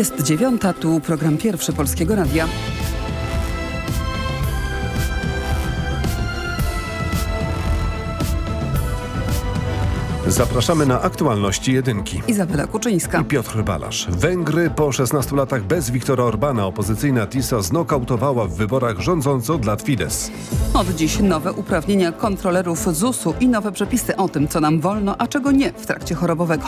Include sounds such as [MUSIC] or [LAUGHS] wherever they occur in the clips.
Jest dziewiąta, tu program pierwszy Polskiego Radia. Zapraszamy na aktualności jedynki. Izabela Kuczyńska. I Piotr Balasz. Węgry po 16 latach bez Viktora Orbana opozycyjna TISA znokautowała w wyborach rządzącą dla Fidesz. Od dziś nowe uprawnienia kontrolerów ZUS-u i nowe przepisy o tym, co nam wolno, a czego nie w trakcie chorobowego.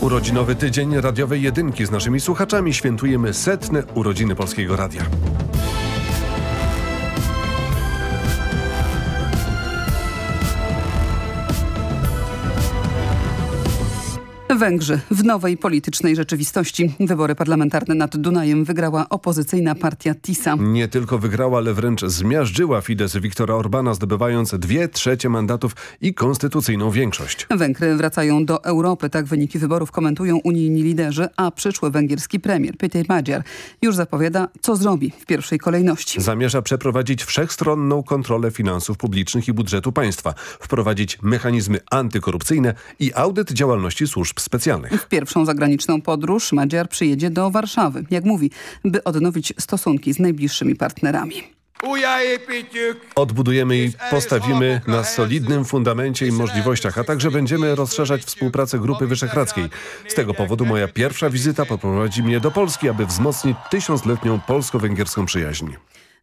Urodzinowy tydzień radiowej jedynki z naszymi słuchaczami świętujemy setne urodziny Polskiego Radia. Węgrzy w nowej politycznej rzeczywistości. Wybory parlamentarne nad Dunajem wygrała opozycyjna partia TISA. Nie tylko wygrała, ale wręcz zmiażdżyła Fidesz Viktora Orbana, zdobywając dwie trzecie mandatów i konstytucyjną większość. Węgry wracają do Europy. Tak wyniki wyborów komentują unijni liderzy, a przyszły węgierski premier Peter Magyar już zapowiada, co zrobi w pierwszej kolejności. Zamierza przeprowadzić wszechstronną kontrolę finansów publicznych i budżetu państwa, wprowadzić mechanizmy antykorupcyjne i audyt działalności służb specjalnych. W pierwszą zagraniczną podróż Madziar przyjedzie do Warszawy, jak mówi, by odnowić stosunki z najbliższymi partnerami. Odbudujemy i postawimy na solidnym fundamencie i możliwościach, a także będziemy rozszerzać współpracę Grupy Wyszehradzkiej. Z tego powodu moja pierwsza wizyta poprowadzi mnie do Polski, aby wzmocnić tysiącletnią polsko-węgierską przyjaźń.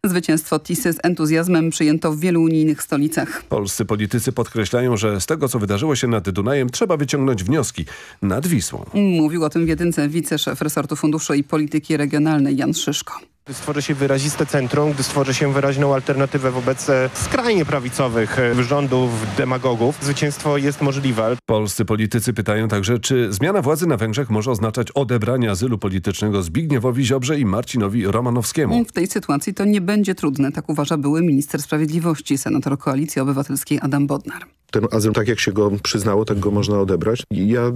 Zwycięstwo Tisy z entuzjazmem przyjęto w wielu unijnych stolicach. Polscy politycy podkreślają, że z tego, co wydarzyło się nad Dunajem, trzeba wyciągnąć wnioski nad Wisłą. Mówił o tym w jedynce wiceszef resortu funduszy i polityki regionalnej Jan Szyszko. Gdy stworzy się wyraziste centrum, gdy stworzy się wyraźną alternatywę wobec skrajnie prawicowych rządów, demagogów, zwycięstwo jest możliwe. Polscy politycy pytają także, czy zmiana władzy na Węgrzech może oznaczać odebranie azylu politycznego Zbigniewowi Ziobrze i Marcinowi Romanowskiemu. W tej sytuacji to nie będzie trudne, tak uważa były minister sprawiedliwości, senator Koalicji Obywatelskiej Adam Bodnar ten azyl, tak jak się go przyznało, tak go można odebrać. Ja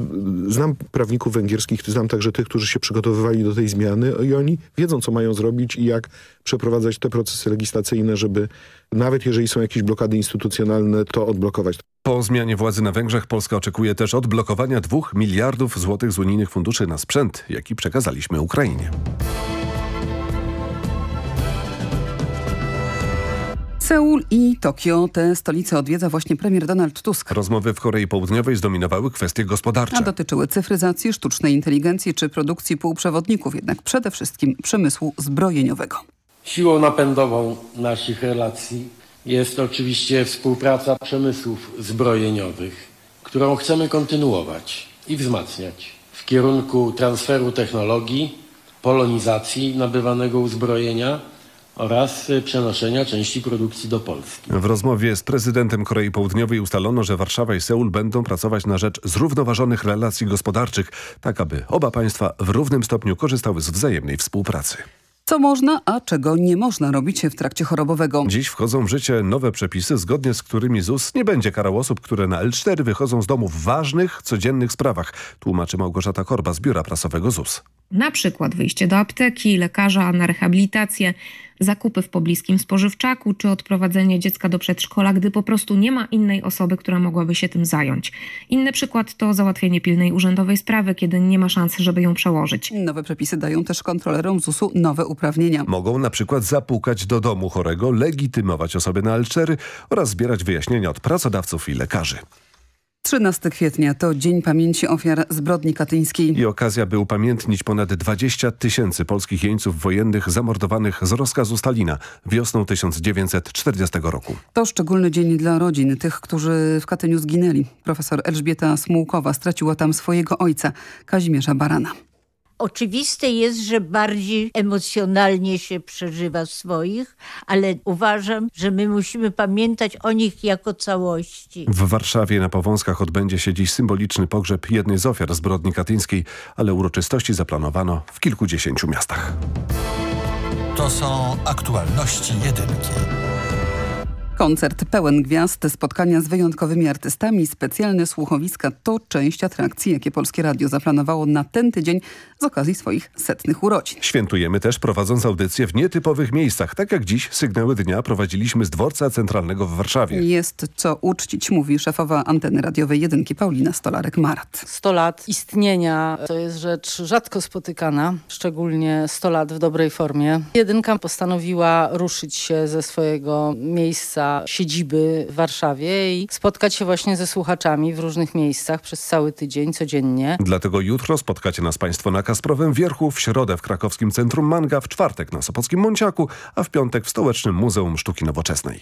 znam prawników węgierskich, znam także tych, którzy się przygotowywali do tej zmiany i oni wiedzą, co mają zrobić i jak przeprowadzać te procesy legislacyjne, żeby nawet jeżeli są jakieś blokady instytucjonalne, to odblokować. Po zmianie władzy na Węgrzech Polska oczekuje też odblokowania dwóch miliardów złotych z unijnych funduszy na sprzęt, jaki przekazaliśmy Ukrainie. Seul i Tokio, te stolice odwiedza właśnie premier Donald Tusk. Rozmowy w Korei Południowej zdominowały kwestie gospodarcze. A dotyczyły cyfryzacji, sztucznej inteligencji czy produkcji półprzewodników, jednak przede wszystkim przemysłu zbrojeniowego. Siłą napędową naszych relacji jest oczywiście współpraca przemysłów zbrojeniowych, którą chcemy kontynuować i wzmacniać w kierunku transferu technologii, polonizacji nabywanego uzbrojenia, oraz przenoszenia części produkcji do Polski. W rozmowie z prezydentem Korei Południowej ustalono, że Warszawa i Seul będą pracować na rzecz zrównoważonych relacji gospodarczych, tak aby oba państwa w równym stopniu korzystały z wzajemnej współpracy. Co można, a czego nie można robić w trakcie chorobowego. Dziś wchodzą w życie nowe przepisy, zgodnie z którymi ZUS nie będzie karał osób, które na L4 wychodzą z domu w ważnych, codziennych sprawach, tłumaczy Małgorzata Korba z Biura Prasowego ZUS. Na przykład wyjście do apteki, lekarza na rehabilitację, zakupy w pobliskim spożywczaku czy odprowadzenie dziecka do przedszkola, gdy po prostu nie ma innej osoby, która mogłaby się tym zająć. Inny przykład to załatwienie pilnej urzędowej sprawy, kiedy nie ma szans, żeby ją przełożyć. Nowe przepisy dają też kontrolerom ZUS-u nowe uprawnienia. Mogą na przykład zapukać do domu chorego, legitymować osoby na L4 oraz zbierać wyjaśnienia od pracodawców i lekarzy. 13 kwietnia to Dzień Pamięci Ofiar Zbrodni Katyńskiej. I okazja, by upamiętnić ponad 20 tysięcy polskich jeńców wojennych zamordowanych z rozkazu Stalina wiosną 1940 roku. To szczególny dzień dla rodzin, tych, którzy w Katyniu zginęli. Profesor Elżbieta Smułkowa straciła tam swojego ojca, Kazimierza Barana. Oczywiste jest, że bardziej emocjonalnie się przeżywa swoich, ale uważam, że my musimy pamiętać o nich jako całości. W Warszawie na Powązkach odbędzie się dziś symboliczny pogrzeb jednej z ofiar zbrodni katyńskiej, ale uroczystości zaplanowano w kilkudziesięciu miastach. To są aktualności jedynki. Koncert pełen gwiazd, spotkania z wyjątkowymi artystami, specjalne słuchowiska to część atrakcji, jakie Polskie Radio zaplanowało na ten tydzień z okazji swoich setnych urodzin. Świętujemy też prowadząc audycje w nietypowych miejscach. Tak jak dziś sygnały dnia prowadziliśmy z dworca centralnego w Warszawie. Jest co uczcić, mówi szefowa anteny radiowej jedynki Paulina Stolarek-Marat. 100 lat istnienia to jest rzecz rzadko spotykana, szczególnie 100 lat w dobrej formie. Jedynka postanowiła ruszyć się ze swojego miejsca siedziby w Warszawie i spotkać się właśnie ze słuchaczami w różnych miejscach przez cały tydzień, codziennie. Dlatego jutro spotkacie nas Państwo na Kasprowym Wierchu, w środę w krakowskim Centrum Manga, w czwartek na Sopockim Monciaku, a w piątek w Stołecznym Muzeum Sztuki Nowoczesnej.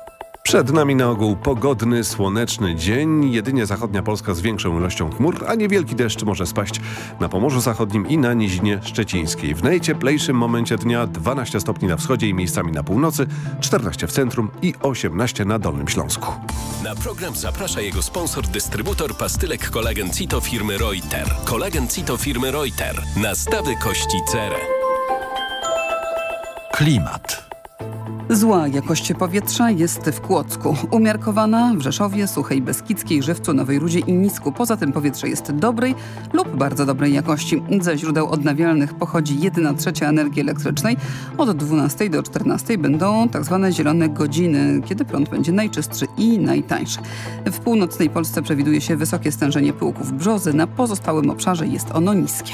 Przed nami na ogół pogodny, słoneczny dzień. Jedynie zachodnia Polska z większą ilością chmur, a niewielki deszcz może spaść na Pomorzu Zachodnim i na Nizinie Szczecińskiej. W najcieplejszym momencie dnia 12 stopni na wschodzie i miejscami na północy, 14 w centrum i 18 na Dolnym Śląsku. Na program zaprasza jego sponsor, dystrybutor pastylek kolagen Cito firmy Reuter. Kolagen Cito firmy Reuter. Nastawy kości cerę. Klimat. Zła jakość powietrza jest w Kłodzku. Umiarkowana w Rzeszowie, Suchej Beskidzkiej, Żywcu, Nowej Rudzie i Nisku. Poza tym powietrze jest dobrej lub bardzo dobrej jakości. Ze źródeł odnawialnych pochodzi 1 trzecia energii elektrycznej. Od 12 do 14 będą tak zwane zielone godziny, kiedy prąd będzie najczystszy i najtańszy. W północnej Polsce przewiduje się wysokie stężenie pyłków brzozy. Na pozostałym obszarze jest ono niskie.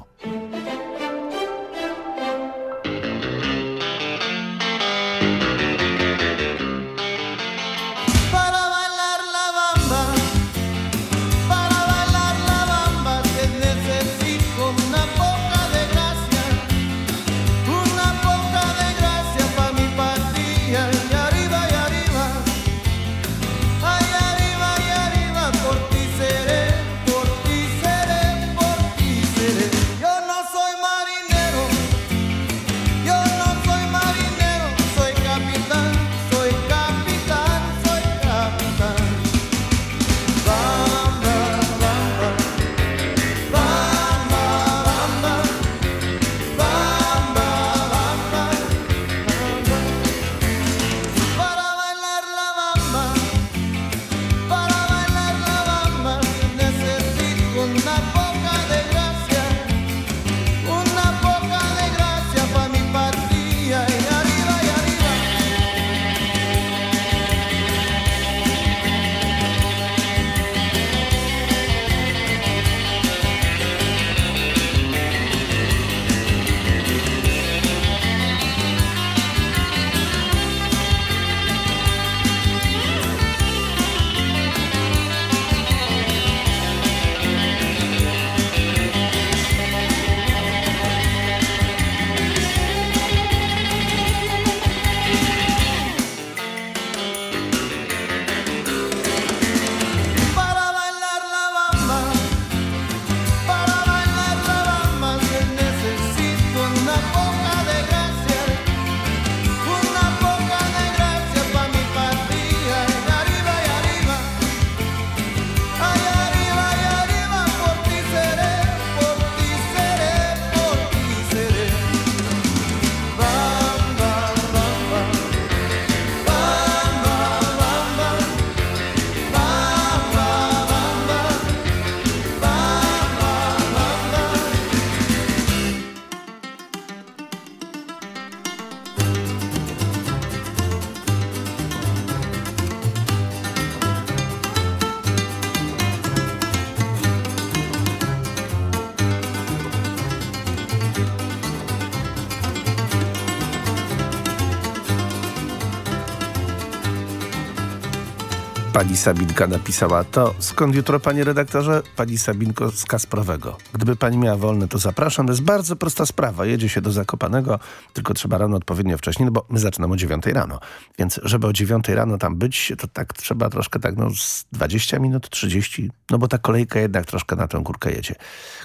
Pani Sabinka napisała to. Skąd jutro, panie redaktorze? Pani Sabinko z Kasprowego. Gdyby pani miała wolne, to zapraszam. To jest bardzo prosta sprawa. Jedzie się do Zakopanego, tylko trzeba rano odpowiednio wcześniej, no bo my zaczynamy o 9 rano. Więc żeby o 9 rano tam być, to tak trzeba troszkę tak, no z 20 minut, 30, no bo ta kolejka jednak troszkę na tę górkę jedzie.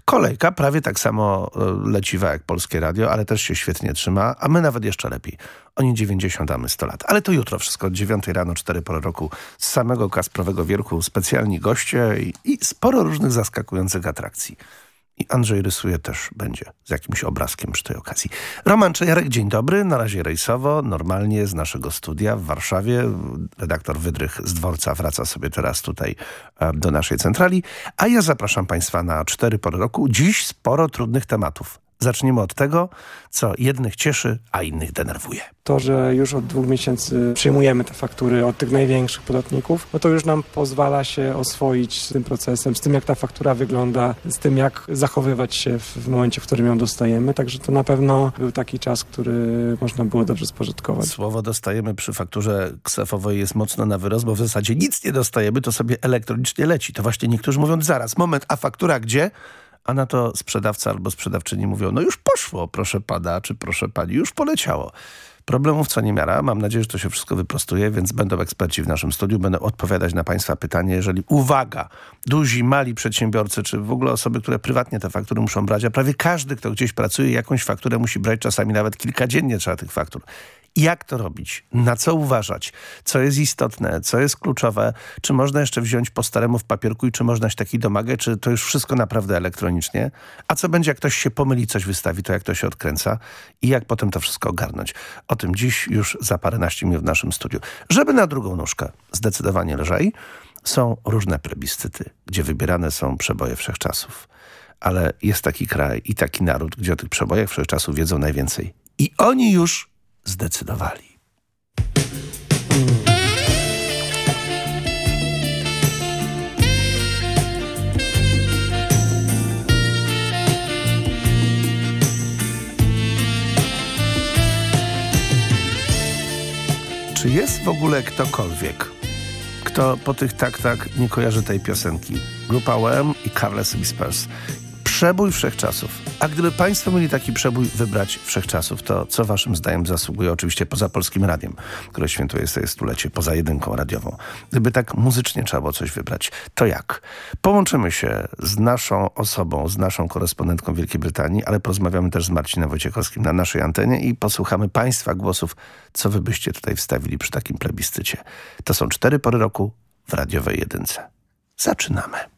Kolejka prawie tak samo e, leciwa jak Polskie Radio, ale też się świetnie trzyma, a my nawet jeszcze lepiej. Oni 90, a my 100 lat. Ale to jutro wszystko od 9 rano, 4 pory roku z samego Kasprowego Wierchu specjalni goście i, i sporo różnych zaskakujących atrakcji. I Andrzej rysuje też będzie z jakimś obrazkiem przy tej okazji. Roman Czejarek, dzień dobry. Na razie rejsowo, normalnie z naszego studia w Warszawie. Redaktor Wydrych z dworca wraca sobie teraz tutaj e, do naszej centrali. A ja zapraszam Państwa na cztery pory roku. Dziś sporo trudnych tematów. Zaczniemy od tego, co jednych cieszy, a innych denerwuje. To, że już od dwóch miesięcy przyjmujemy te faktury od tych największych podatników, no to już nam pozwala się oswoić z tym procesem, z tym jak ta faktura wygląda, z tym jak zachowywać się w, momencie, w którym ją dostajemy. Także to na pewno był taki czas, który można było dobrze spożytkować. Słowo dostajemy przy fakturze ksefowej jest mocno na wyrost, bo w zasadzie nic nie dostajemy, to sobie elektronicznie leci. To właśnie niektórzy mówią, zaraz, moment, a faktura gdzie? A na to sprzedawca albo sprzedawczyni mówią, no już poszło, proszę pana, czy proszę pani, już poleciało. Problemów co niemiara. Mam nadzieję, że to się wszystko wyprostuje, więc będą eksperci w naszym studiu. Będę odpowiadać na Państwa pytanie, jeżeli, uwaga, duzi, mali przedsiębiorcy, czy w ogóle osoby, które prywatnie te faktury muszą brać, a prawie każdy, kto gdzieś pracuje, jakąś fakturę musi brać, czasami nawet kilkadziennie trzeba tych faktur. Jak to robić? Na co uważać? Co jest istotne? Co jest kluczowe? Czy można jeszcze wziąć po staremu w papierku i czy można się taki domagać? Czy to już wszystko naprawdę elektronicznie? A co będzie, jak ktoś się pomyli, coś wystawi, to jak to się odkręca? I jak potem to wszystko ogarnąć? O tym dziś już za paręnaście minut w naszym studiu. Żeby na drugą nóżkę zdecydowanie lżej, są różne plebiscyty, gdzie wybierane są przeboje wszechczasów. Ale jest taki kraj i taki naród, gdzie o tych przebojach wszechczasów wiedzą najwięcej. I oni już zdecydowali. Czy jest w ogóle ktokolwiek, kto po tych taktach nie kojarzy tej piosenki? Grupa OM i Carles Whispers przebój wszechczasów. A gdyby Państwo mieli taki przebój wybrać wszechczasów, to co Waszym zdaniem zasługuje oczywiście poza Polskim Radiem, które świętuje swoje stulecie, poza jedynką radiową. Gdyby tak muzycznie trzeba było coś wybrać, to jak? Połączymy się z naszą osobą, z naszą korespondentką Wielkiej Brytanii, ale porozmawiamy też z Marcinem Wojciechowskim na naszej antenie i posłuchamy Państwa głosów, co Wy byście tutaj wstawili przy takim plebiscycie. To są cztery pory roku w radiowej jedynce. Zaczynamy.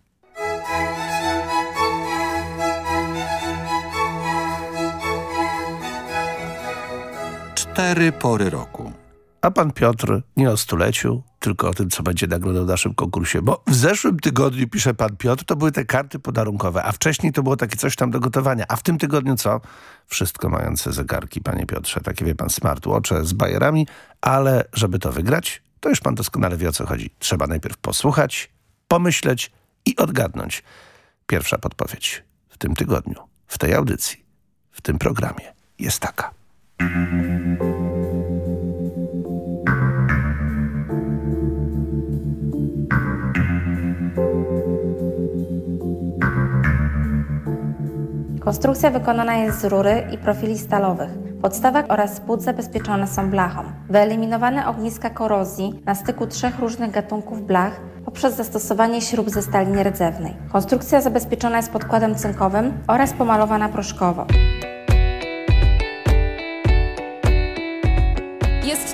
Cztery pory roku. A pan Piotr nie o stuleciu, tylko o tym, co będzie nagrodą w naszym konkursie. Bo w zeszłym tygodniu, pisze pan Piotr, to były te karty podarunkowe, a wcześniej to było takie coś tam do gotowania. A w tym tygodniu co? Wszystko mające zegarki, panie Piotrze. Takie, wie pan, smartwatche z bajerami, ale żeby to wygrać, to już pan doskonale wie, o co chodzi. Trzeba najpierw posłuchać, pomyśleć i odgadnąć. Pierwsza podpowiedź w tym tygodniu, w tej audycji, w tym programie jest taka. Konstrukcja wykonana jest z rury i profili stalowych. Podstawa oraz płód zabezpieczone są blachą. Wyeliminowane ogniska korozji na styku trzech różnych gatunków blach poprzez zastosowanie śrub ze stali nierdzewnej. Konstrukcja zabezpieczona jest podkładem cynkowym oraz pomalowana proszkowo.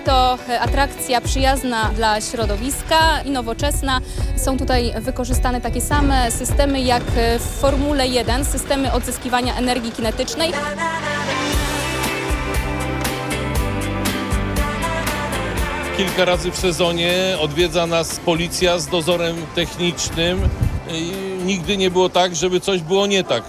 Jest to atrakcja przyjazna dla środowiska i nowoczesna. Są tutaj wykorzystane takie same systemy jak w Formule 1, systemy odzyskiwania energii kinetycznej. Kilka razy w sezonie odwiedza nas policja z dozorem technicznym. I nigdy nie było tak, żeby coś było nie tak.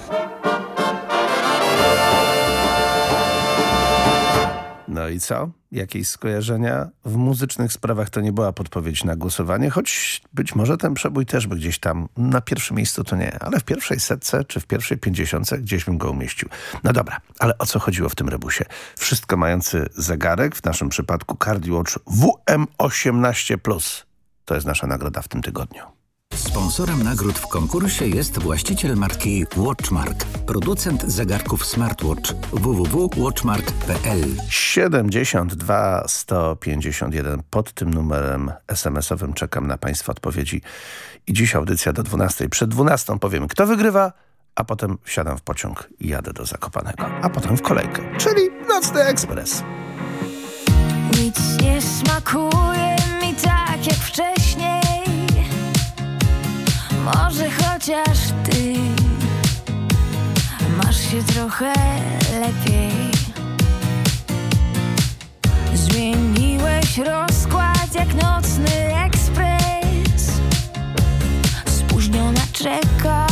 No i co? Jakieś skojarzenia? W muzycznych sprawach to nie była podpowiedź na głosowanie, choć być może ten przebój też by gdzieś tam, na pierwszym miejscu to nie, ale w pierwszej setce czy w pierwszej pięćdziesiątce gdzieś bym go umieścił. No dobra, ale o co chodziło w tym rebusie? Wszystko mający zegarek, w naszym przypadku CardiWatch WM18+. To jest nasza nagroda w tym tygodniu. Sponsorem nagród w konkursie jest właściciel marki Watchmark, producent zegarków smartwatch www.watchmark.pl. 72 151. Pod tym numerem SMS-owym czekam na Państwa odpowiedzi. I dziś audycja do 12. Przed 12 powiem, kto wygrywa, a potem wsiadam w pociąg i jadę do Zakopanego. A potem w kolejkę, czyli Nocny Ekspres. Nic nie smakuje mi tak jak wcześniej Może chociaż ty Masz się trochę lepiej. Zmieniłeś rozkład jak nocny ekspres. Spóźniona czekam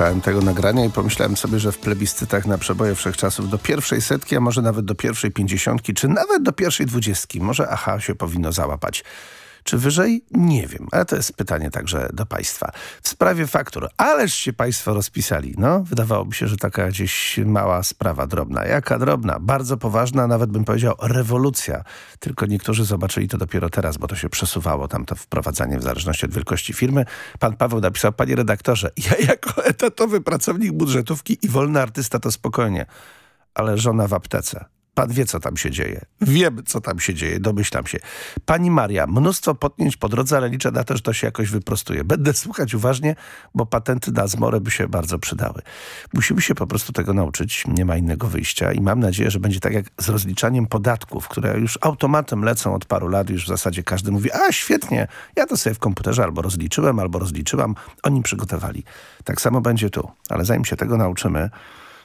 słuchałem tego nagrania i pomyślałem sobie, że w plebiscytach na przeboje wszechczasów do pierwszej setki, a może nawet do pierwszej pięćdziesiątki, czy nawet do pierwszej dwudziestki, może aha się powinno załapać. Czy wyżej? Nie wiem, ale to jest pytanie także do państwa. W sprawie faktur, ależ się państwo rozpisali. No, wydawałoby się, że taka gdzieś mała sprawa, drobna. Jaka drobna? Bardzo poważna, nawet bym powiedział rewolucja. Tylko niektórzy zobaczyli to dopiero teraz, bo to się przesuwało, tam to wprowadzanie w zależności od wielkości firmy. Pan Paweł napisał, panie redaktorze, [LAUGHS] ja jako etatowy pracownik budżetówki i wolny artysta to spokojnie, ale żona w aptece. Pan wie, co tam się dzieje. Wiem, co tam się dzieje, domyślam się. Pani Maria, mnóstwo potnięć po drodze, ale liczę na to, że to się jakoś wyprostuje. Będę słuchać uważnie, bo patenty na zmorę by się bardzo przydały. Musimy się po prostu tego nauczyć, nie ma innego wyjścia i mam nadzieję, że będzie tak jak z rozliczaniem podatków, które już automatem lecą od paru lat, już w zasadzie każdy mówi, a świetnie, ja to sobie w komputerze albo rozliczyłem, albo rozliczyłam, oni przygotowali. Tak samo będzie tu, ale zanim się tego nauczymy,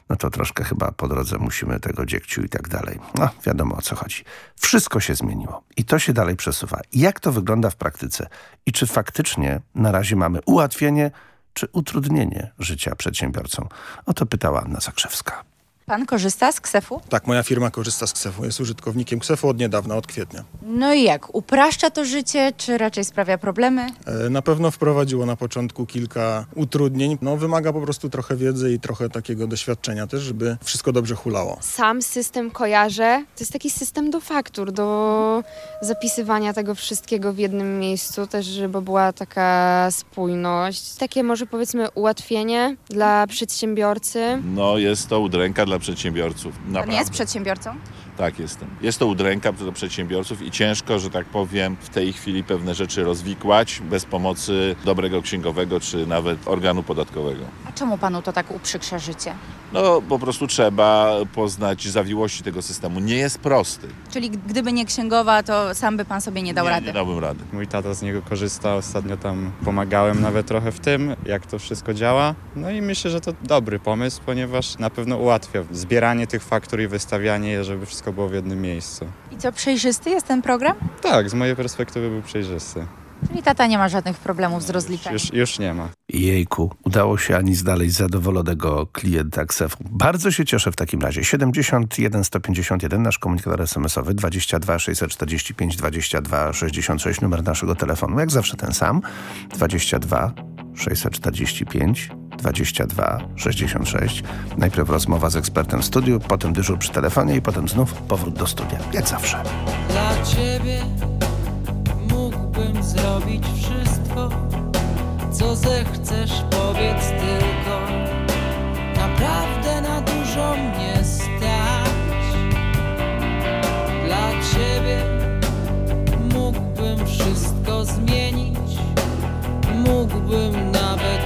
no to troszkę chyba po drodze musimy tego dziegciu i tak dalej. No, wiadomo o co chodzi. Wszystko się zmieniło i to się dalej przesuwa. Jak to wygląda w praktyce? I czy faktycznie na razie mamy ułatwienie czy utrudnienie życia przedsiębiorcom? O to pytała Anna Zakrzewska. Pan korzysta z ksefu? Tak, moja firma korzysta z Ksefu. Jest użytkownikiem Ksefu od niedawna, od kwietnia. No i jak? Upraszcza to życie, czy raczej sprawia problemy? E, Na pewno wprowadziło na początku kilka utrudnień. No, wymaga po prostu trochę wiedzy i trochę takiego doświadczenia też, żeby wszystko dobrze hulało. Sam system kojarzę. To jest taki system do faktur, do zapisywania tego wszystkiego w jednym miejscu, też żeby była taka spójność. Takie może powiedzmy ułatwienie dla przedsiębiorcy. No jest to udręka dla przedsiębiorców. Pan Naprawdę. jest przedsiębiorcą? Tak, jestem. Jest to udręka dla przedsiębiorców i ciężko, że tak powiem, w tej chwili pewne rzeczy rozwikłać bez pomocy dobrego księgowego czy nawet organu podatkowego. A czemu panu to tak uprzykrza życie? No po prostu trzeba poznać zawiłości tego systemu. Nie jest prosty. Czyli gdyby nie księgowa, to sam by pan sobie nie dał nie, rady? nie dałbym rady. Mój tata z niego korzysta, ostatnio tam pomagałem nawet trochę w tym, jak to wszystko działa. No i myślę, że to dobry pomysł, ponieważ na pewno ułatwia zbieranie tych faktur i wystawianie je, żeby wszystko było w jednym miejscu. I co, przejrzysty jest ten program? Tak, z mojej perspektywy był przejrzysty. Czyli tata nie ma żadnych problemów z rozliczaniem. Już, już nie ma. Jejku, udało się ani znaleźć zadowolonego klienta Ksefu. Bardzo się cieszę w takim razie. 71 151 nasz komunikator SMS-owy 22 645 22 66 numer naszego telefonu. Jak zawsze ten sam. 22 645 22 66. Najpierw rozmowa z ekspertem w studiu, potem dyżur przy telefonie i potem znów powrót do studia. Jak zawsze. Dla ciebie mógłbym zrobić wszystko, co zechcesz, powiedz tylko. Naprawdę na dużo mnie stać. Dla ciebie mógłbym wszystko zmienić, mógłbym nawet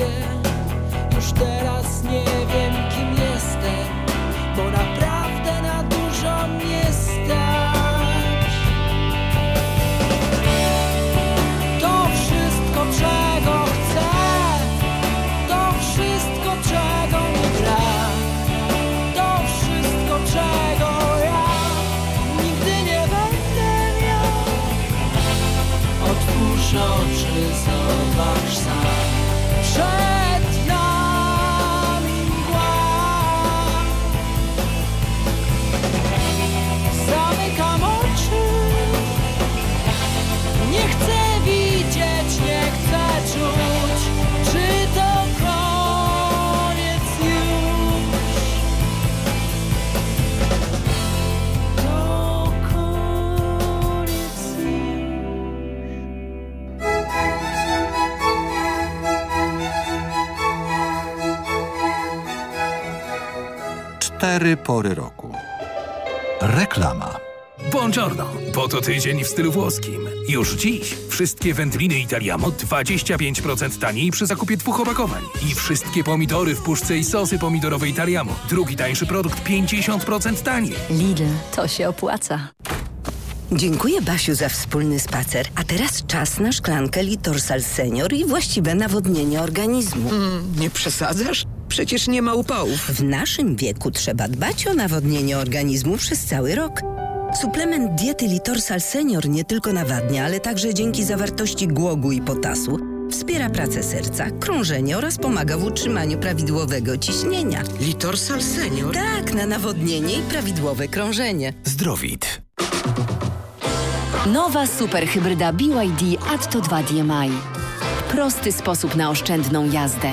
yeah. Cztery pory roku. Reklama. Buongiorno, bo to tydzień w stylu włoskim. Już dziś wszystkie wędliny Italiamo 25% taniej przy zakupie dwóch opakowań. I wszystkie pomidory w puszce i sosy pomidorowe Italiamo. Drugi tańszy produkt 50% taniej. Lidl, to się opłaca. Dziękuję Basiu za wspólny spacer. A teraz czas na szklankę Litorsal Senior i właściwe nawodnienie organizmu. nie przesadzasz? Przecież nie ma upałów. W naszym wieku trzeba dbać o nawodnienie organizmu przez cały rok. Suplement diety Litorsal Senior nie tylko nawadnia, ale także dzięki zawartości głogu i potasu wspiera pracę serca, krążenie oraz pomaga w utrzymaniu prawidłowego ciśnienia. Litorsal Senior? Tak, na nawodnienie i prawidłowe krążenie. Zdrowit. Nowa superhybryda BYD Atto 2 DMI. Prosty sposób na oszczędną jazdę.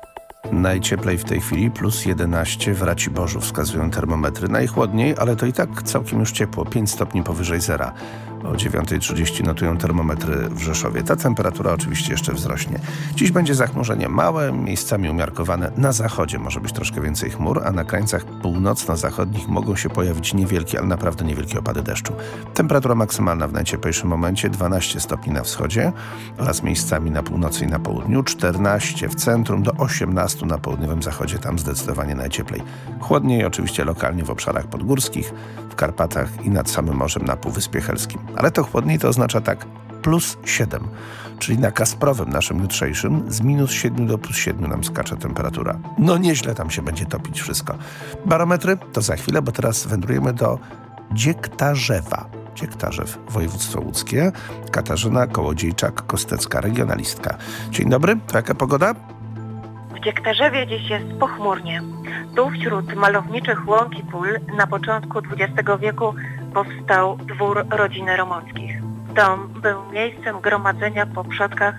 Najcieplej w tej chwili plus 11 w Raciborzu wskazują termometry. Najchłodniej, ale to i tak całkiem już ciepło, 5 stopni powyżej zera. O 9.30 notują termometry w Rzeszowie. Ta temperatura oczywiście jeszcze wzrośnie. Dziś będzie zachmurzenie małe, miejscami umiarkowane. Na zachodzie może być troszkę więcej chmur, a na krańcach północno-zachodnich mogą się pojawić niewielkie, ale naprawdę niewielkie opady deszczu. Temperatura maksymalna w najcieplejszym momencie 12 stopni na wschodzie oraz miejscami na północy i na południu, 14 w centrum do 18 na południowym zachodzie, tam zdecydowanie najcieplej. Chłodniej oczywiście lokalnie w obszarach podgórskich, w Karpatach i nad samym morzem na Półwyspie Helskim. Ale to chłodniej to oznacza tak plus 7, czyli na Kasprowym naszym jutrzejszym z minus 7 do plus 7 nam skacze temperatura. No nieźle tam się będzie topić wszystko. Barometry to za chwilę, bo teraz wędrujemy do Dziektarzewa. Dziektarzew, województwo łódzkie. Katarzyna Kołodziejczak-Kostecka, regionalistka. Dzień dobry, to jaka pogoda? W Dziektarzewie dziś jest pochmurnie. Tu wśród malowniczych łąk i pól na początku XX wieku powstał dwór rodziny Romockich. Dom był miejscem gromadzenia po przodkach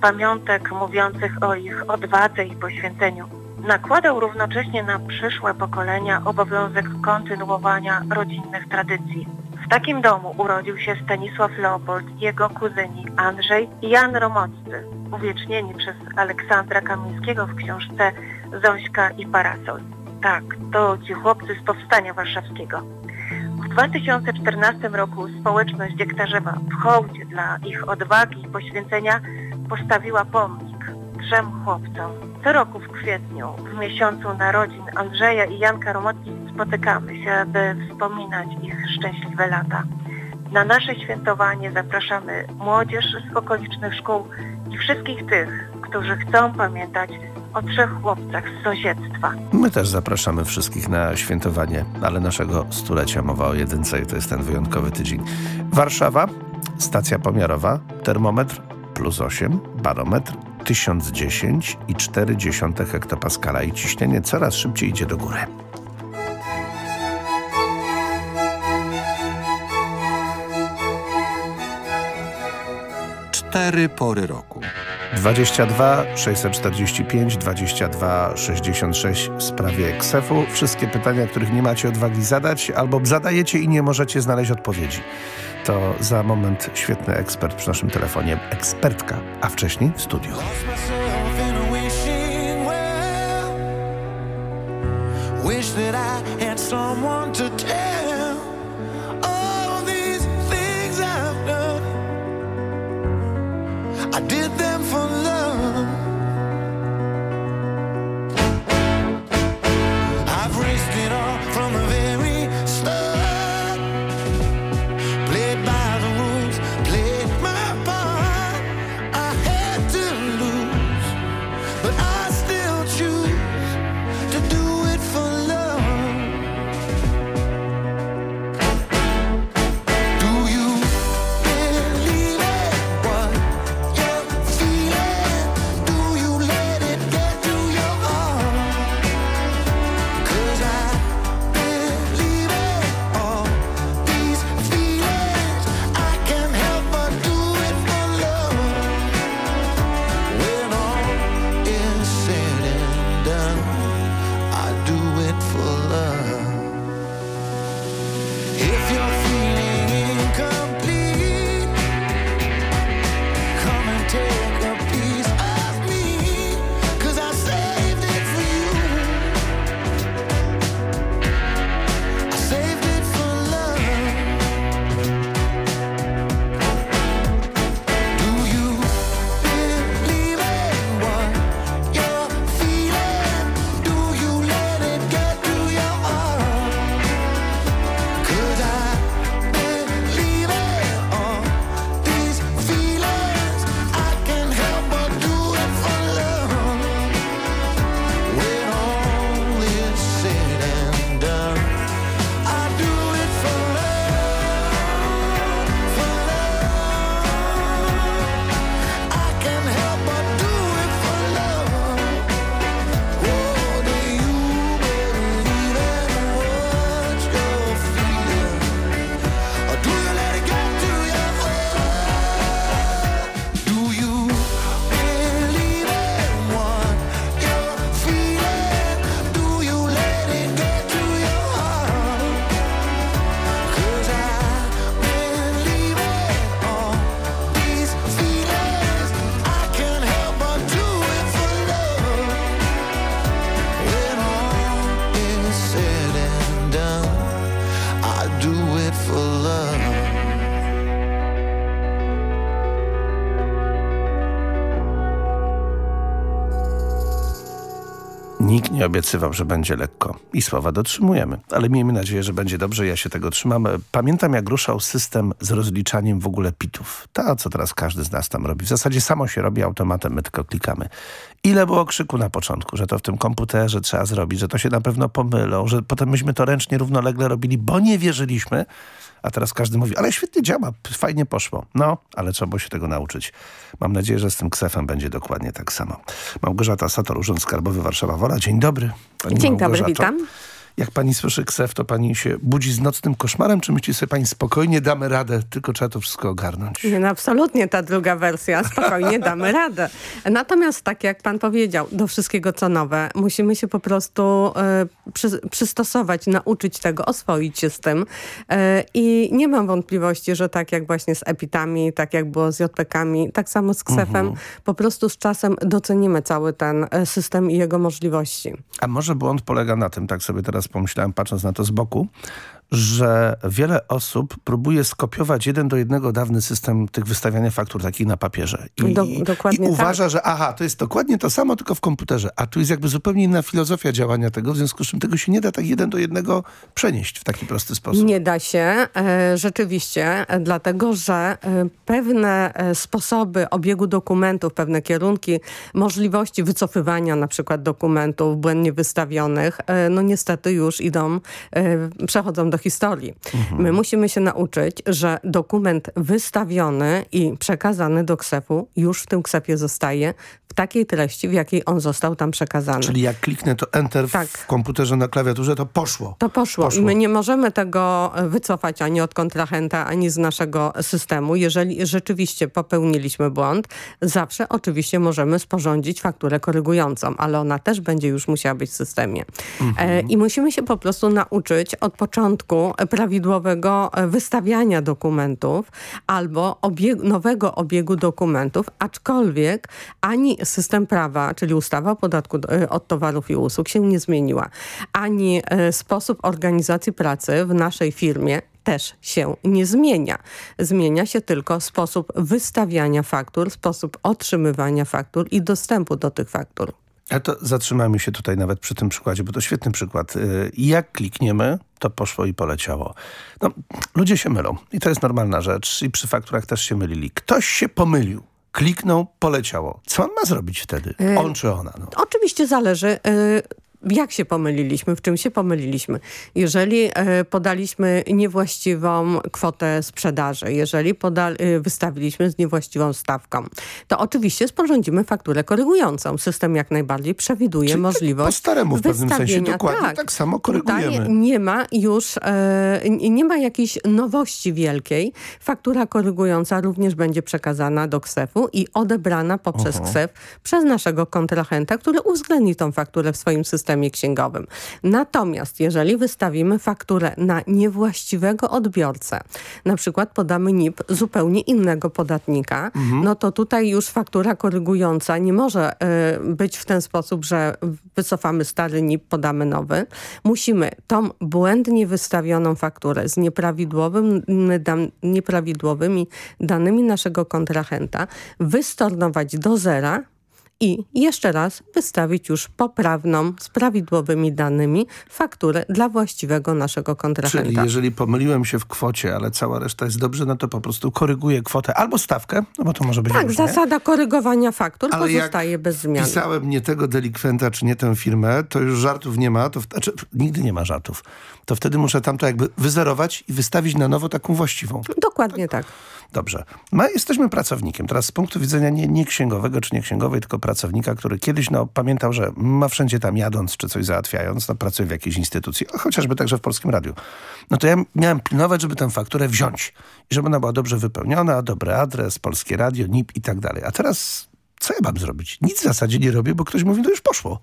pamiątek mówiących o ich odwadze i poświęceniu. Nakładał równocześnie na przyszłe pokolenia obowiązek kontynuowania rodzinnych tradycji. W takim domu urodził się Stanisław Leopold, jego kuzyni Andrzej i Jan Romoccy, uwiecznieni przez Aleksandra Kamińskiego w książce Zośka i Parasol. Tak, to ci chłopcy z Powstania Warszawskiego. W 2014 roku społeczność Dziektarzewa w hołdzie dla ich odwagi i poświęcenia postawiła pomnik trzem chłopcom. Co roku w kwietniu, w miesiącu narodzin Andrzeja i Janka Romockich spotykamy się, by wspominać ich szczęśliwe lata. Na nasze świętowanie zapraszamy młodzież z okolicznych szkół i wszystkich tych, którzy chcą pamiętać o trzech chłopcach z sąsiedztwa. My też zapraszamy wszystkich na świętowanie, ale naszego stulecia mowa o jedynce i to jest ten wyjątkowy tydzień. Warszawa, stacja pomiarowa, termometr plus 8, barometr 1010 i 0,4 hektopaskala i ciśnienie coraz szybciej idzie do góry. Cztery pory roku. 22 645 22 66 w sprawie KSEF-u. Wszystkie pytania, których nie macie odwagi zadać albo zadajecie i nie możecie znaleźć odpowiedzi. To za moment świetny ekspert przy naszym telefonie, ekspertka, a wcześniej w studiu. I did them for love. Obiecywał, że będzie lekko. I słowa dotrzymujemy. Ale miejmy nadzieję, że będzie dobrze. Ja się tego trzymam. Pamiętam, jak ruszał system z rozliczaniem w ogóle pitów. Ta, co teraz każdy z nas tam robi. W zasadzie samo się robi automatem, my tylko klikamy. Ile było krzyku na początku, że to w tym komputerze trzeba zrobić, że to się na pewno pomylą, że potem myśmy to ręcznie równolegle robili, bo nie wierzyliśmy. A teraz każdy mówi, ale świetnie działa, fajnie poszło. No, ale trzeba było się tego nauczyć. Mam nadzieję, że z tym ksefem będzie dokładnie tak samo. Małgorzata Sator, Urząd Skarbowy Warszawa Wola. Dzień dobry. Pani Dzień dobry, witam. Jak pani słyszy ksef, to pani się budzi z nocnym koszmarem, czy myśli sobie pani spokojnie, damy radę, tylko trzeba to wszystko ogarnąć? Nie, no absolutnie ta druga wersja, spokojnie damy [LAUGHS] radę. Natomiast tak jak pan powiedział, do wszystkiego co nowe, musimy się po prostu e, przy, przystosować, nauczyć tego, oswoić się z tym e, i nie mam wątpliwości, że tak jak właśnie z epitami, tak jak było z JPK-ami, tak samo z ksefem, Mhm. po prostu z czasem docenimy cały ten e, system i jego możliwości. A może błąd polega na tym, tak sobie teraz pomyślałem, patrząc na to z boku, że wiele osób próbuje skopiować jeden do jednego dawny system tych wystawiania faktur takich na papierze. I, Do- i- i uważa, tak. że aha, to jest dokładnie to samo, tylko w komputerze. A tu jest jakby zupełnie inna filozofia działania tego, w związku z czym tego się nie da tak jeden do jednego przenieść w taki prosty sposób. Nie da się, e, rzeczywiście, e, dlatego że e, pewne sposoby obiegu dokumentów, pewne kierunki, możliwości wycofywania na przykład dokumentów błędnie wystawionych, no niestety już idą, przechodzą do historii. My musimy się nauczyć, że dokument wystawiony i przekazany do KSEF-u już w tym KSEF-ie zostaje w takiej treści, w jakiej on został tam przekazany. Czyli jak kliknę to Enter Tak. w komputerze na klawiaturze, to poszło. To poszło. Poszło. I my nie możemy tego e, wycofać ani od kontrahenta, ani z naszego systemu. Jeżeli rzeczywiście popełniliśmy błąd, zawsze oczywiście możemy sporządzić fakturę korygującą, ale ona też będzie już musiała być w systemie. E, I musimy się po prostu nauczyć od początku prawidłowego e, wystawiania dokumentów albo obieg nowego obiegu dokumentów, aczkolwiek ani system prawa, czyli ustawa o podatku e, od towarów i usług się nie zmieniła, ani e, sposób organizacji pracy w naszej firmie też się nie zmienia. Zmienia się tylko sposób wystawiania faktur, sposób otrzymywania faktur i dostępu do tych faktur. Ale to zatrzymajmy się tutaj nawet przy tym przykładzie, bo to świetny przykład. Y, Jak klikniemy, to poszło i poleciało. No, ludzie się mylą i to jest normalna rzecz i przy fakturach też się mylili. Ktoś się pomylił, kliknął, poleciało. Co on ma zrobić wtedy? On czy ona? No. Oczywiście zależy, y, jak się pomyliliśmy, w czym się pomyliliśmy. Jeżeli y, podaliśmy niewłaściwą kwotę sprzedaży, jeżeli y, wystawiliśmy z niewłaściwą stawką, to oczywiście sporządzimy fakturę korygującą. System jak najbardziej przewiduje Czyli tak możliwość po staremu w pewnym sensie, dokładnie tak samo korygujemy. Tutaj nie ma już, e, nie ma jakiejś nowości wielkiej. Faktura korygująca również będzie przekazana do KSEF-u i odebrana poprzez Oho. KSEF przez naszego kontrahenta, który uwzględni tą fakturę w swoim systemie księgowym. Natomiast jeżeli wystawimy fakturę na niewłaściwego odbiorcę, na przykład podamy NIP zupełnie innego podatnika, Mhm. no to tutaj już faktura korygująca nie może e, być w ten sposób, że wycofamy stary NIP, podamy nowy. Musimy tą błędnie wystawioną fakturę z nieprawidłowym, nieprawidłowymi danymi naszego kontrahenta wystornować do zera i jeszcze raz wystawić już poprawną, z prawidłowymi danymi fakturę dla właściwego naszego kontrahenta. Czyli jeżeli pomyliłem się w kwocie, ale cała reszta jest dobrze, no to po prostu koryguję kwotę albo stawkę, no bo to może być Tak, różnie. zasada korygowania faktur Ale pozostaje bez zmian. Pisałem nie tego delikwenta, czy nie tę firmę, to już żartów nie ma, to znaczy, nigdy nie ma żartów. To wtedy muszę tamto jakby wyzerować i wystawić na nowo taką właściwą. Dokładnie tak. Dobrze. My jesteśmy pracownikiem. Teraz z punktu widzenia nie, nie księgowego czy nie księgowej, tylko pracownika, który kiedyś no, pamiętał, że ma wszędzie tam jadąc czy coś załatwiając, no, pracuje w jakiejś instytucji, chociażby także w Polskim Radiu. No to ja miałem pilnować, żeby tę fakturę wziąć i żeby ona była dobrze wypełniona, dobry adres, Polskie Radio, NIP i tak dalej. A teraz co ja mam zrobić? Nic w zasadzie nie robię, bo ktoś mówi, no już poszło.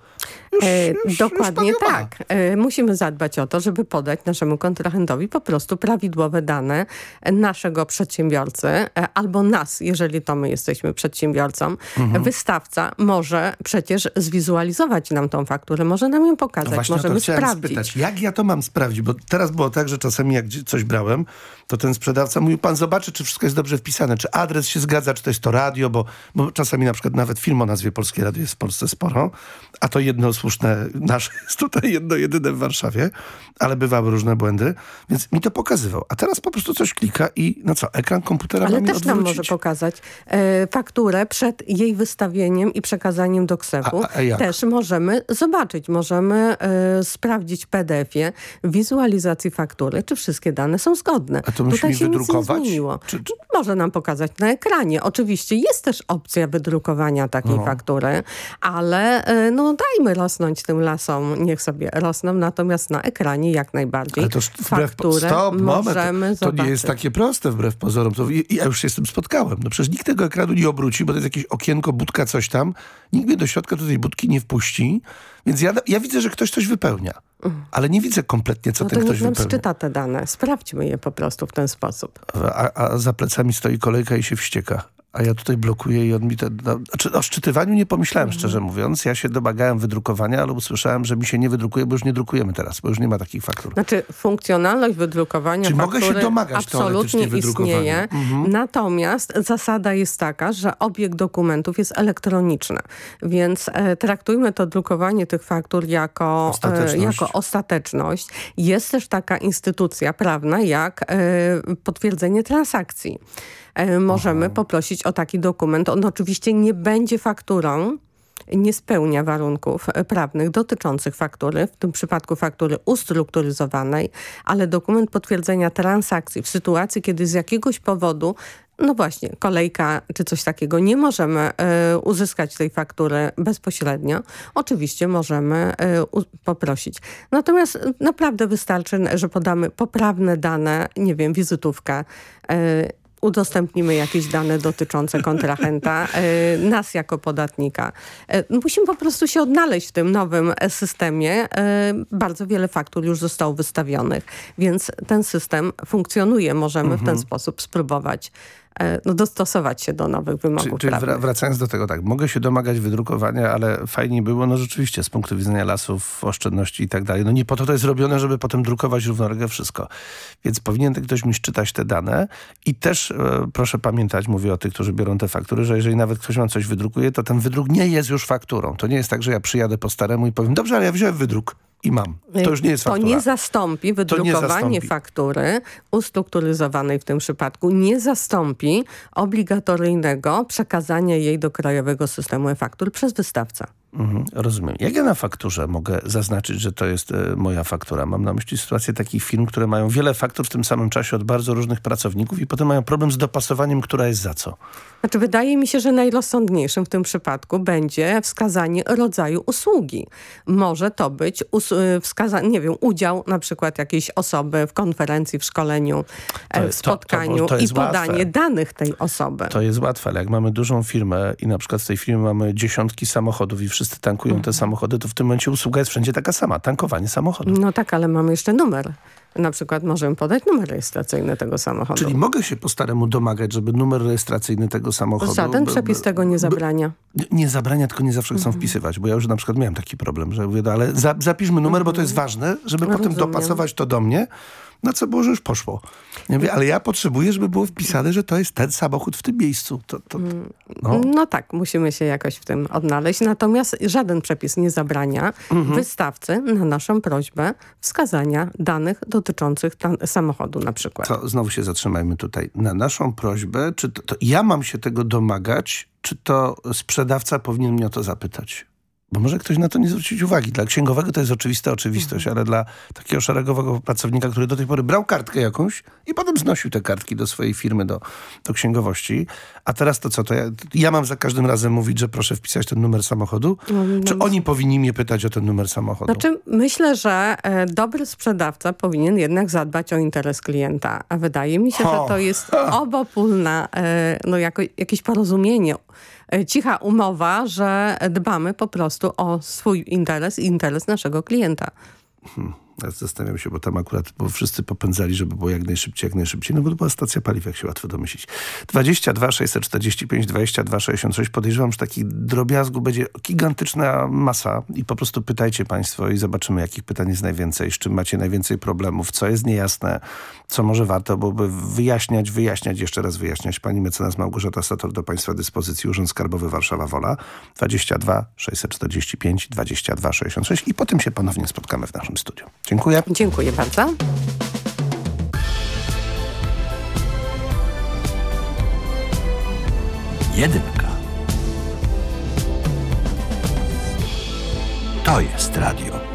Już, E, już, Dokładnie już tak. E, Musimy zadbać o to, żeby podać naszemu kontrahentowi po prostu prawidłowe dane naszego przedsiębiorcy e, albo nas, jeżeli to my jesteśmy przedsiębiorcą. Mhm. Wystawca może przecież zwizualizować nam tą fakturę, może nam ją No pokazać, właśnie o możemy sprawdzić. spytać, jak ja to mam sprawdzić? Bo teraz było tak, że czasami jak coś brałem, to ten sprzedawca mówił, pan zobaczy, czy wszystko jest dobrze wpisane, czy adres się zgadza, czy to jest to radio, bo, bo czasami na przykład nawet film o nazwie Polskie Radio jest w Polsce sporo, a to jedno słuszne nasze [LAUGHS] jest tutaj jedno jedyne w Warszawie, ale bywały różne błędy, więc mi to pokazywał. A teraz po prostu coś klika i no co, ekran komputera Ale ma też nam odwrócić? może pokazać e, fakturę przed jej wystawieniem i przekazaniem do KSEF-u. A- a? Też możemy zobaczyć, możemy e, sprawdzić w PDF-ie wizualizacji faktury, czy wszystkie dane są zgodne. A to musimy Tutaj się wydrukować? Nic nie zmieniło. Może nam pokazać na ekranie. Oczywiście jest też opcja wydrukowania takiej No. faktury, ale e, no dajmy rosnąć tym lasom, niech sobie rosną, natomiast na ekranie jak najbardziej Ale to wbrew, stop, moment, możemy to zobaczyć. nie jest takie proste wbrew pozorom. To, ja już się z tym spotkałem. No przecież nikt tego ekranu nie obróci, bo to jest jakieś okienko, budka, coś tam. Nikt mnie do środka do tej budki nie wpuści. Więc ja, ja widzę, że ktoś coś wypełnia. Ale nie widzę kompletnie, co no ten to ktoś wypełnia. sczyta te dane. Sprawdźmy je po prostu w ten sposób. A, a za plecami stoi kolejka i się wścieka. A ja tutaj blokuję i on mi te... No, znaczy, o szczytywaniu nie pomyślałem, Mhm. szczerze mówiąc. Ja się domagałem wydrukowania, ale usłyszałem, że mi się nie wydrukuje, bo już nie drukujemy teraz, bo już nie ma takich faktur. Znaczy funkcjonalność wydrukowania Czyli mogę się faktury domagać absolutnie istnieje. Mhm. Natomiast zasada jest taka, że obieg dokumentów jest elektroniczny. Więc e, traktujmy to drukowanie tych faktur jako e, Ostateczność. jako ostateczność. Jest też taka instytucja prawna jak e, potwierdzenie transakcji. E, możemy poprosić o taki dokument. On oczywiście nie będzie fakturą, nie spełnia warunków e, prawnych dotyczących faktury, w tym przypadku faktury ustrukturyzowanej, ale dokument potwierdzenia transakcji w sytuacji, kiedy z jakiegoś powodu no właśnie, kolejka czy coś takiego, nie możemy e, uzyskać tej faktury bezpośrednio. Oczywiście możemy u, poprosić. Natomiast naprawdę wystarczy, że podamy poprawne dane, nie wiem, wizytówkę, e, udostępnimy jakieś dane dotyczące kontrahenta, e, nas jako podatnika. E, Musimy po prostu się odnaleźć w tym nowym systemie. E, Bardzo wiele faktur już zostało wystawionych, więc ten system funkcjonuje. Możemy w ten Mhm. sposób spróbować no, dostosować się do nowych wymogów Czyli, czyli wracając do tego, tak, mogę się domagać wydrukowania, ale fajnie było, no rzeczywiście, z punktu widzenia lasów, oszczędności i tak dalej. No nie po to to jest robione, żeby potem drukować równolegle wszystko. Więc powinien ktoś mi czytać te dane i też e, proszę pamiętać, mówię o tych, którzy biorą te faktury, że jeżeli nawet ktoś wam coś wydrukuje, to ten wydruk nie jest już fakturą. To nie jest tak, że ja przyjadę po staremu i powiem, dobrze, ale ja wziąłem wydruk i mam. To już nie jest To faktura. nie zastąpi wydrukowanie zastąpi. faktury ustrukturyzowanej w tym przypadku, nie zastąpi obligatoryjnego przekazania jej do Krajowego Systemu e-Faktur przez wystawcę. Mhm, rozumiem. Jak ja na fakturze mogę zaznaczyć, że to jest e, moja faktura? Mam na myśli sytuację takich firm, które mają wiele faktur w tym samym czasie od bardzo różnych pracowników i potem mają problem z dopasowaniem, która jest za co. Znaczy, wydaje mi się, że najrozsądniejszym w tym przypadku będzie wskazanie rodzaju usługi. Może to być us- y, wskaza- nie wiem, udział na przykład jakiejś osoby w konferencji, w szkoleniu, To e, w jest- to- to- spotkaniu to i podanie łatwe. danych tej osoby. To jest łatwe, ale jak mamy dużą firmę i na przykład w tej firmie mamy dziesiątki samochodów i wszyscy tankują Mhm. te samochody, to w tym momencie usługa jest wszędzie taka sama. Tankowanie samochodu. No tak, ale mamy jeszcze numer. Na przykład możemy podać numer rejestracyjny tego samochodu. Czyli mogę się po staremu domagać, żeby numer rejestracyjny tego samochodu... Żaden przepis tego nie zabrania. Nie- zabrania, tylko nie zawsze chcą Mhm. wpisywać, bo ja już na przykład miałem taki problem, że mówię, no, ale za, zapiszmy numer, bo to jest ważne, żeby potem Mhm. Rozumiem. dopasować to do mnie, na co było, że już poszło. Ja mówię, ale ja potrzebuję, żeby było wpisane, że to jest ten samochód w tym miejscu. To, to, No. no. tak, musimy się jakoś w tym odnaleźć. Natomiast żaden przepis nie zabrania Mhm. wystawcy na naszą prośbę wskazania danych dotyczących samochodu na przykład. To znowu się zatrzymajmy tutaj. Na naszą prośbę, czy to, to ja mam się tego domagać, czy to sprzedawca powinien mnie o to zapytać? Bo może ktoś na to nie zwrócić uwagi. Dla księgowego to jest oczywista oczywistość, ale dla takiego szeregowego pracownika, który do tej pory brał kartkę jakąś i potem znosił te kartki do swojej firmy, do, do księgowości. A teraz to co? To ja, ja mam za każdym razem mówić, że proszę wpisać ten numer samochodu? No, Czy oni powinni mnie pytać o ten numer samochodu? Znaczy, myślę, że e, dobry sprzedawca powinien jednak zadbać o interes klienta. A wydaje mi się, Ho. że to jest obopólna, e, no jako, jakieś porozumienie, cicha umowa, że dbamy po prostu o swój interes i interes naszego klienta. Ja zastanawiam się, bo tam akurat bo wszyscy popędzali, żeby było jak najszybciej, jak najszybciej, no bo to była stacja paliw, jak się łatwo domyślić. 22 645 22 66 podejrzewam, że takich drobiazgu będzie gigantyczna masa i po prostu pytajcie państwo i zobaczymy, jakich pytań jest najwięcej, z czym macie najwięcej problemów, co jest niejasne, co może warto byłoby wyjaśniać, wyjaśniać, jeszcze raz wyjaśniać. Pani mecenas Małgorzata Sator do państwa dyspozycji Urząd Skarbowy Warszawa Wola 22 645 22 66 i potem się ponownie spotkamy w naszym studiu. Dziękuję. Dziękuję bardzo. Jedynka. To jest radio.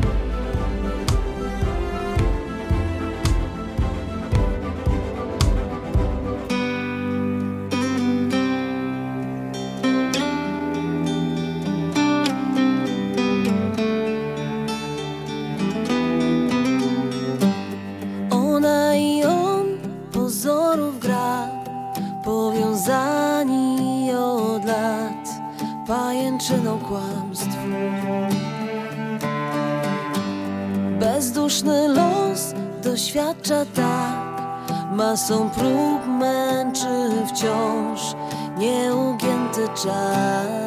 Pozorów gra Powiązani od lat Pajęczyną kłamstw. Bezduszny los doświadcza tak Masą prób męczy wciąż Nieugięty czas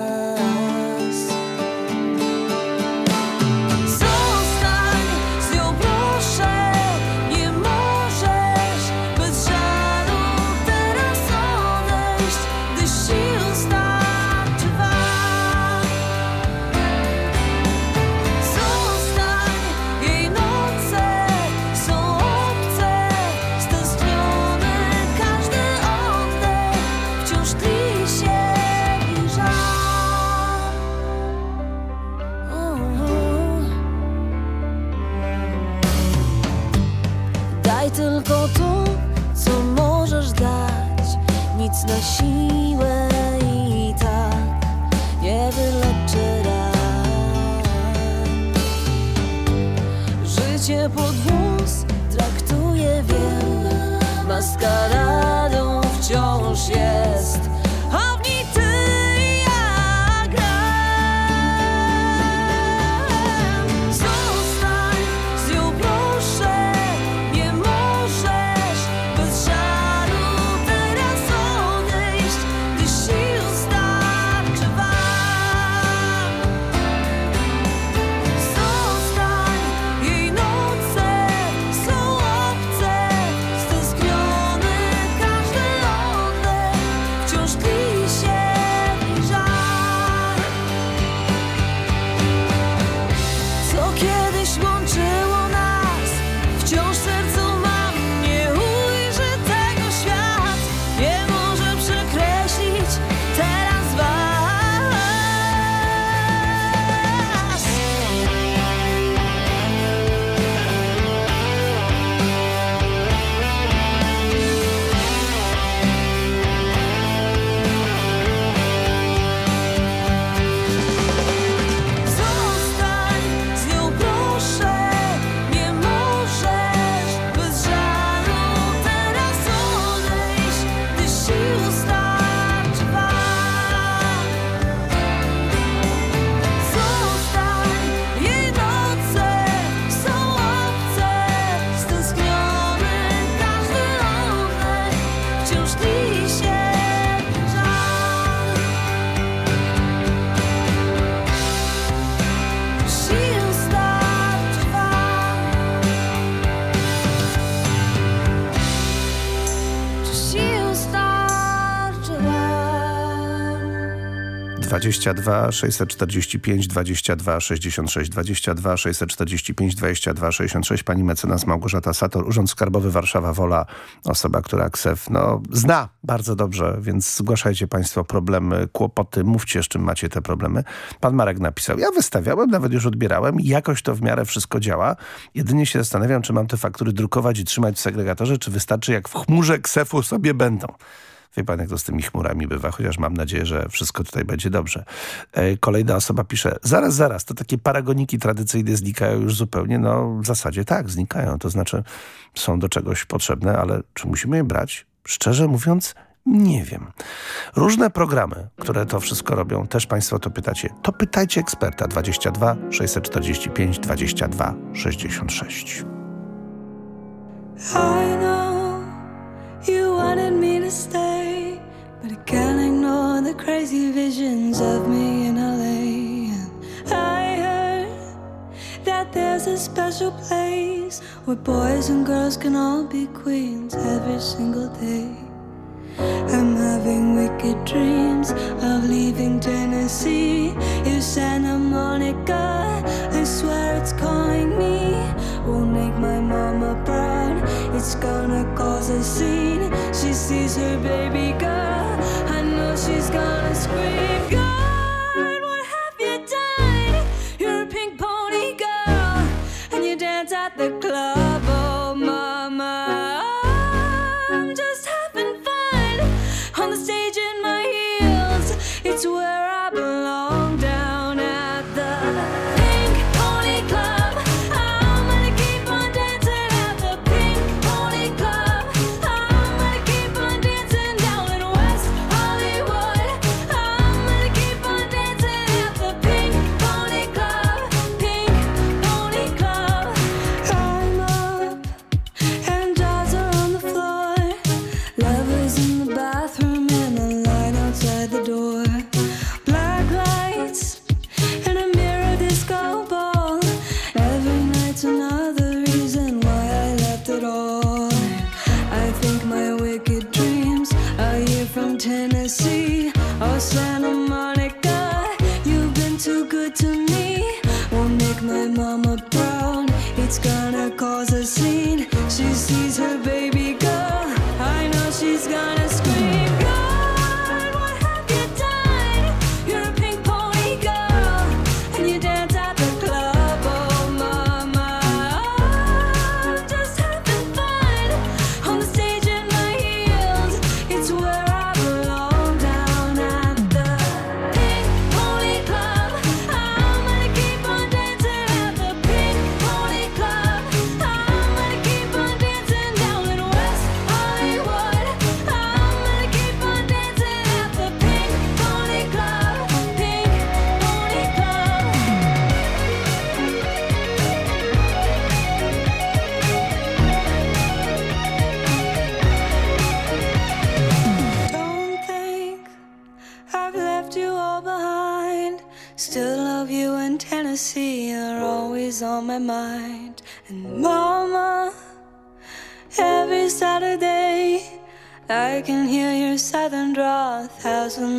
22 645 22 66 22 645 22 66 pani mecenas Małgorzata Sator Urząd Skarbowy Warszawa Wola osoba, która KSEF no, zna bardzo dobrze, więc zgłaszajcie państwo problemy, kłopoty, mówcie z czym macie te problemy. Pan Marek napisał, ja wystawiałem, nawet już odbierałem jakoś to w miarę wszystko działa. Jedynie się zastanawiam, czy mam te faktury drukować i trzymać w segregatorze, czy wystarczy jak w chmurze KSEF-u sobie będą. Wie pan, jak to z tymi chmurami bywa, chociaż mam nadzieję, że wszystko tutaj będzie dobrze. E, kolejna osoba pisze, zaraz, zaraz, to takie paragoniki tradycyjne znikają już zupełnie. No w zasadzie tak, znikają. To znaczy są do czegoś potrzebne, ale czy musimy je brać? Szczerze mówiąc, nie wiem. Różne programy, które to wszystko robią, też Państwo to pytacie. To pytajcie eksperta 22 645 22 66. I know you wanted me to stay. crazy visions of me in LA. And I heard that there's a special place where boys and girls can all be queens every single day. I'm having wicked dreams of leaving Tennessee. It's Santa Monica, I swear it's calling me. Won't make my mama proud, it's gonna cause a scene. She sees her baby girl she's gonna scream. Go!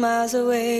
miles away.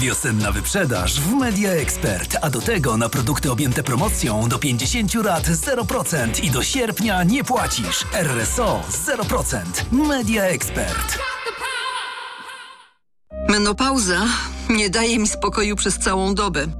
Wiosenna wyprzedaż w Media Expert, a do tego na produkty objęte promocją do 50 lat 0% i do sierpnia nie płacisz. RSO 0%. Media Expert. Menopauza nie daje mi spokoju przez całą dobę.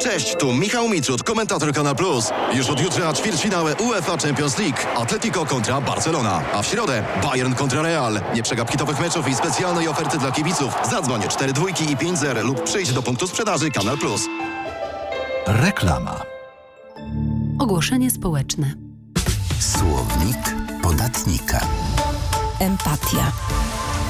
Cześć, tu Michał Mitrud, komentator Kanal Plus. Już od jutra ćwierćfinały UEFA Champions League. Atletico kontra Barcelona. A w środę Bayern kontra Real. Nie przegap hitowych meczów i specjalnej oferty dla kibiców. Zadzwoń 4 dwójki i 5 zer lub przyjdź do punktu sprzedaży Kanal Plus. Reklama. Ogłoszenie społeczne. Słownik podatnika. Empatia.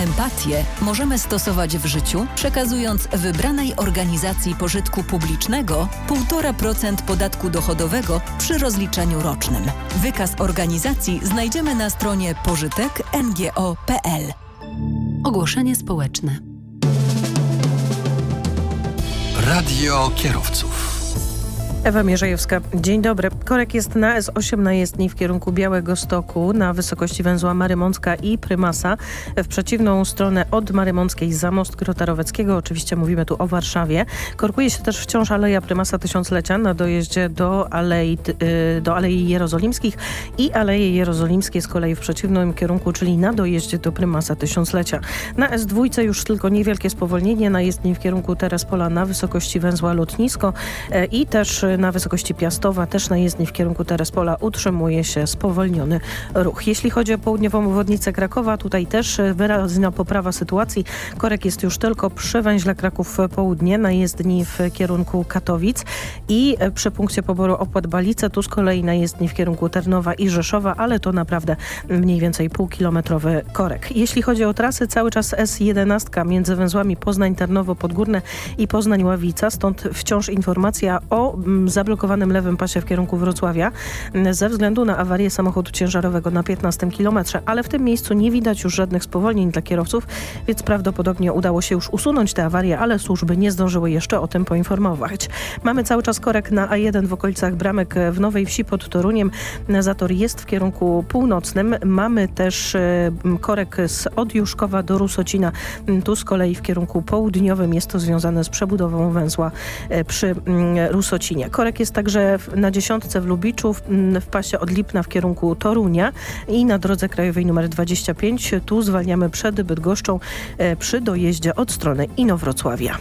Empatię możemy stosować w życiu, przekazując wybranej organizacji pożytku publicznego 1,5% podatku dochodowego przy rozliczeniu rocznym. Wykaz organizacji znajdziemy na stronie pożytek.ngo.pl. Ogłoszenie społeczne. Radio kierowców. Ewa Mierzejewska, dzień dobry. Korek jest na S8 na jezdni w kierunku Białego Stoku na wysokości węzła Marymącka i Prymasa. W przeciwną stronę od Marymąckiej za most Grota Roweckiego, oczywiście mówimy tu o Warszawie. Korkuje się też wciąż Aleja Prymasa Tysiąclecia na dojeździe do Alei, y, do Alei Jerozolimskich i Aleje Jerozolimskie z kolei w przeciwnym kierunku, czyli na dojeździe do Prymasa Tysiąclecia. Na S2 już tylko niewielkie spowolnienie na jezdni w kierunku Terespola na wysokości węzła Lotnisko e, i też na wysokości Piastowa, też na jezdni w kierunku Terespola utrzymuje się spowolniony ruch. Jeśli chodzi o południową obwodnicę Krakowa, tutaj też wyraźna poprawa sytuacji. Korek jest już tylko przy węźle Kraków Południe na jezdni w kierunku Katowic i przy punkcie poboru opłat Balice, tu z kolei na jezdni w kierunku Ternowa i Rzeszowa, ale to naprawdę mniej więcej półkilometrowy korek. Jeśli chodzi o trasy, cały czas S11 między węzłami Poznań-Tarnowo-Podgórne i Poznań-Ławica, stąd wciąż informacja o zablokowanym lewym pasie w kierunku Wrocławia ze względu na awarię samochodu ciężarowego na 15 kilometrze, ale w tym miejscu nie widać już żadnych spowolnień dla kierowców, więc prawdopodobnie udało się już usunąć tę awarię, ale służby nie zdążyły jeszcze o tym poinformować. Mamy cały czas korek na A1 w okolicach Bramek w Nowej Wsi pod Toruniem. Zator jest w kierunku północnym. Mamy też korek z Odjuszkowa do Rusocina. Tu z kolei w kierunku południowym jest to związane z przebudową węzła przy Rusocinie. Korek jest także na dziesiątce w Lubiczu, w, w pasie od Lipna w kierunku Torunia i na drodze krajowej nr 25. Tu zwalniamy przed Bydgoszczą przy dojeździe od strony Inowrocławia.